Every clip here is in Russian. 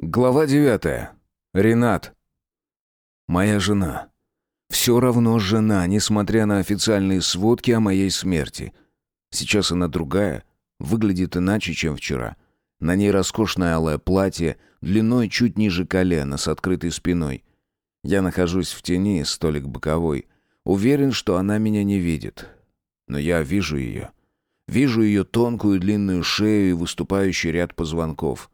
Глава девятая. Ренат. Моя жена. Все равно жена, несмотря на официальные сводки о моей смерти. Сейчас она другая, выглядит иначе, чем вчера. На ней роскошное алое платье, длиной чуть ниже колена, с открытой спиной. Я нахожусь в тени, столик боковой. Уверен, что она меня не видит. Но я вижу ее. Вижу ее тонкую длинную шею и выступающий ряд позвонков —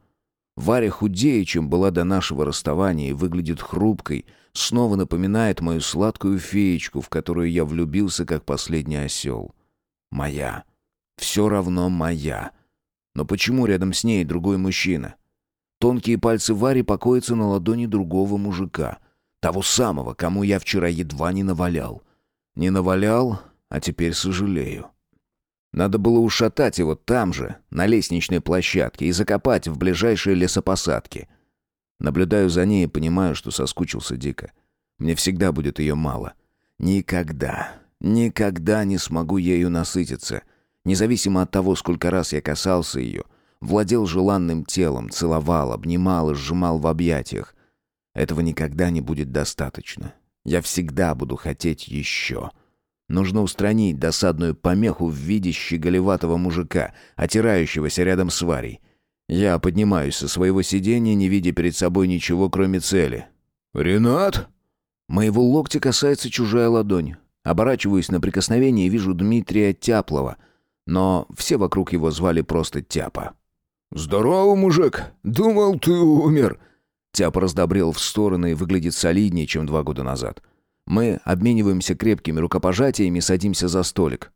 Варя худее, чем была до нашего расставания, и выглядит хрупкой, снова напоминает мою сладкую феечку, в которую я влюбился, как последний осел. Моя. Все равно моя. Но почему рядом с ней другой мужчина? Тонкие пальцы Вари покоятся на ладони другого мужика. Того самого, кому я вчера едва не навалял. Не навалял, а теперь сожалею. Надо было ушатать его там же, на лестничной площадке, и закопать в ближайшие лесопосадки. Наблюдаю за ней и понимаю, что соскучился дико. Мне всегда будет ее мало. Никогда, никогда не смогу ею насытиться. Независимо от того, сколько раз я касался ее, владел желанным телом, целовал, обнимал и сжимал в объятиях. Этого никогда не будет достаточно. Я всегда буду хотеть еще. Нужно устранить досадную помеху в виде щеголеватого мужика, отирающегося рядом с Варей. Я поднимаюсь со своего сиденья, не видя перед собой ничего, кроме цели. «Ренат?» Моего локтя касается чужая ладонь. Оборачиваюсь на прикосновение и вижу Дмитрия Тяплова, но все вокруг его звали просто Тяпа. «Здорово, мужик! Думал, ты умер!» Тяпа раздобрел в стороны и выглядит солиднее, чем два года назад. Мы обмениваемся крепкими рукопожатиями и садимся за столик.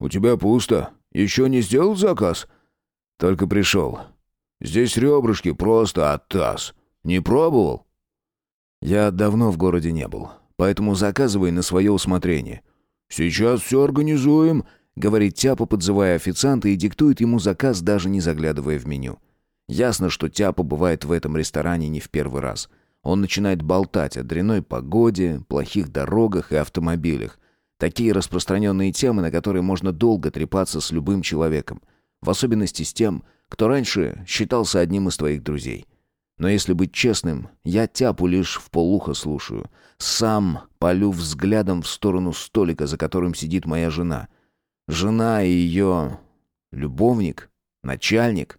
«У тебя пусто. Еще не сделал заказ?» «Только пришел. Здесь ребрышки просто от таз. Не пробовал?» «Я давно в городе не был, поэтому заказывай на свое усмотрение». «Сейчас все организуем», — говорит Тяпа, подзывая официанта и диктует ему заказ, даже не заглядывая в меню. Ясно, что Тяпа бывает в этом ресторане не в первый раз. Он начинает болтать о дряной погоде, плохих дорогах и автомобилях. Такие распространенные темы, на которые можно долго трепаться с любым человеком. В особенности с тем, кто раньше считался одним из твоих друзей. Но если быть честным, я тяпу лишь в полухо слушаю. Сам полю взглядом в сторону столика, за которым сидит моя жена. Жена и ее... любовник? Начальник?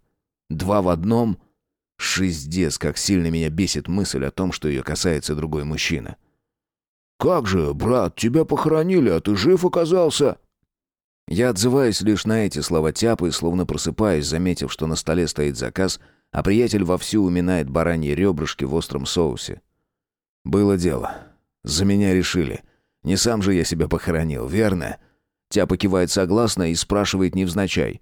Два в одном — Шиздец, как сильно меня бесит мысль о том, что ее касается другой мужчина. «Как же, брат, тебя похоронили, а ты жив оказался?» Я отзываюсь лишь на эти слова тяпы, словно просыпаюсь, заметив, что на столе стоит заказ, а приятель вовсю уминает бараньи ребрышки в остром соусе. «Было дело. За меня решили. Не сам же я себя похоронил, верно?» Тяпа кивает согласно и спрашивает невзначай.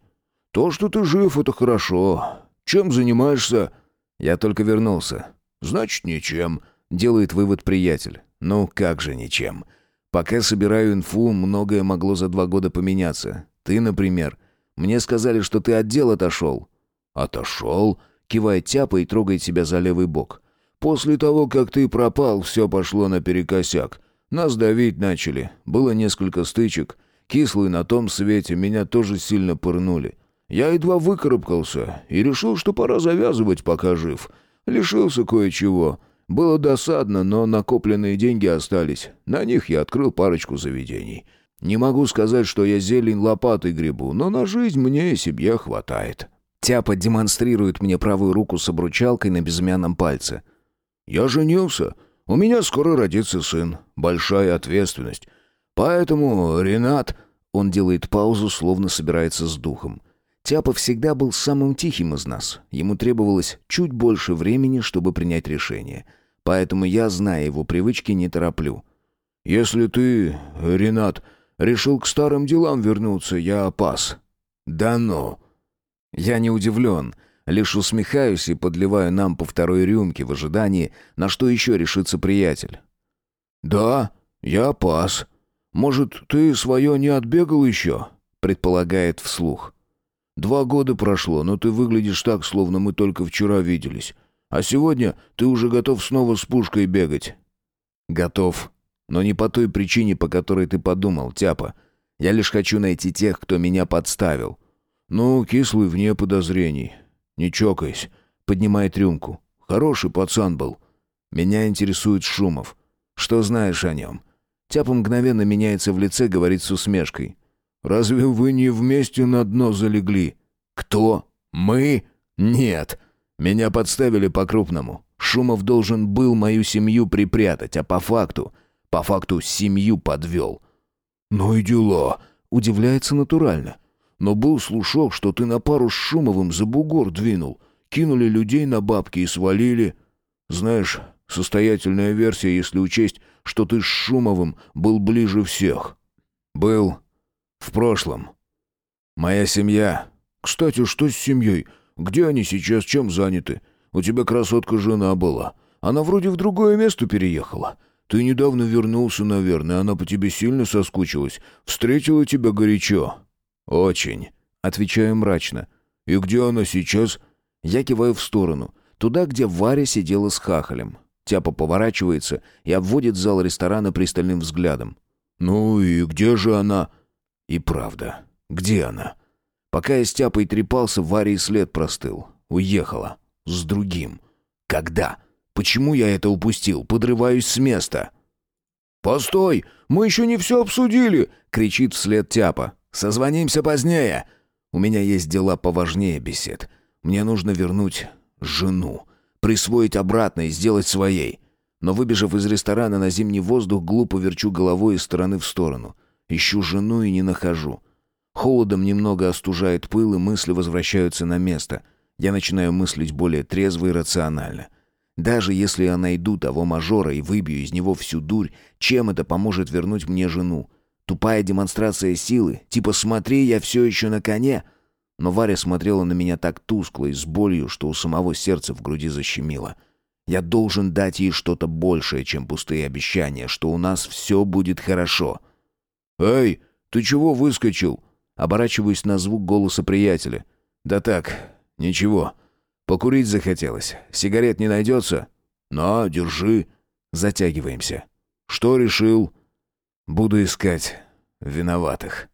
«То, что ты жив, это хорошо. Чем занимаешься?» «Я только вернулся». «Значит, ничем», — делает вывод приятель. «Ну, как же ничем. Пока собираю инфу, многое могло за два года поменяться. Ты, например. Мне сказали, что ты от дел отошел». «Отошел?» — кивает тяпа и трогает себя за левый бок. «После того, как ты пропал, все пошло наперекосяк. Нас давить начали. Было несколько стычек. Кислый на том свете, меня тоже сильно пырнули. Я едва выкарабкался и решил, что пора завязывать, пока жив. Лишился кое-чего. Было досадно, но накопленные деньги остались. На них я открыл парочку заведений. Не могу сказать, что я зелень лопатой гребу, но на жизнь мне и себе хватает. Тяпа демонстрирует мне правую руку с обручалкой на безымянном пальце. «Я женился. У меня скоро родится сын. Большая ответственность. Поэтому, Ренат...» Он делает паузу, словно собирается с духом. Тяпа всегда был самым тихим из нас. Ему требовалось чуть больше времени, чтобы принять решение. Поэтому я, зная его привычки, не тороплю. «Если ты, Ренат, решил к старым делам вернуться, я пас». «Да ну!» Я не удивлен, лишь усмехаюсь и подливаю нам по второй рюмке в ожидании, на что еще решится приятель. «Да, я пас. Может, ты свое не отбегал еще?» предполагает вслух. Два года прошло, но ты выглядишь так, словно мы только вчера виделись. А сегодня ты уже готов снова с пушкой бегать». «Готов. Но не по той причине, по которой ты подумал, Тяпа. Я лишь хочу найти тех, кто меня подставил». «Ну, кислый вне подозрений. Не чокайся». Поднимает рюмку. Хороший пацан был. Меня интересует Шумов. Что знаешь о нем?» Тяпа мгновенно меняется в лице, говорит с усмешкой. «Разве вы не вместе на дно залегли?» «Кто? Мы? Нет. Меня подставили по-крупному. Шумов должен был мою семью припрятать, а по факту... По факту семью подвел». «Ну и дела», — удивляется натурально. «Но был слушок, что ты на пару с Шумовым за бугор двинул. Кинули людей на бабки и свалили. Знаешь, состоятельная версия, если учесть, что ты с Шумовым был ближе всех». «Был. В прошлом. Моя семья...» «Кстати, что с семьей? Где они сейчас, чем заняты? У тебя красотка жена была. Она вроде в другое место переехала. Ты недавно вернулся, наверное, она по тебе сильно соскучилась. Встретила тебя горячо». «Очень», — отвечаю мрачно. «И где она сейчас?» Я киваю в сторону, туда, где Варя сидела с хахалем. Тяпа поворачивается и обводит зал ресторана пристальным взглядом. «Ну и где же она?» «И правда, где она?» Пока я с Тяпой трепался, Варя и след простыл. Уехала. С другим. Когда? Почему я это упустил? Подрываюсь с места. «Постой! Мы еще не все обсудили!» — кричит вслед Тяпа. «Созвонимся позднее!» «У меня есть дела поважнее бесед. Мне нужно вернуть жену, присвоить обратно и сделать своей». Но выбежав из ресторана на зимний воздух, глупо верчу головой из стороны в сторону. Ищу жену и не нахожу. Холодом немного остужает пыл, и мысли возвращаются на место. Я начинаю мыслить более трезво и рационально. Даже если я найду того мажора и выбью из него всю дурь, чем это поможет вернуть мне жену? Тупая демонстрация силы, типа «смотри, я все еще на коне». Но Варя смотрела на меня так тускло и с болью, что у самого сердца в груди защемило. Я должен дать ей что-то большее, чем пустые обещания, что у нас все будет хорошо. «Эй, ты чего выскочил?» Оборачиваюсь на звук голоса приятеля. «Да так, ничего. Покурить захотелось. Сигарет не найдется?» «На, держи». Затягиваемся. «Что решил?» «Буду искать виноватых».